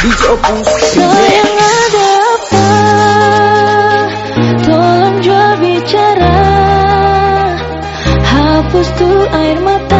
DJ Opus Sayang ada apa? Tolong jual bicara. Hapus tuh air mata.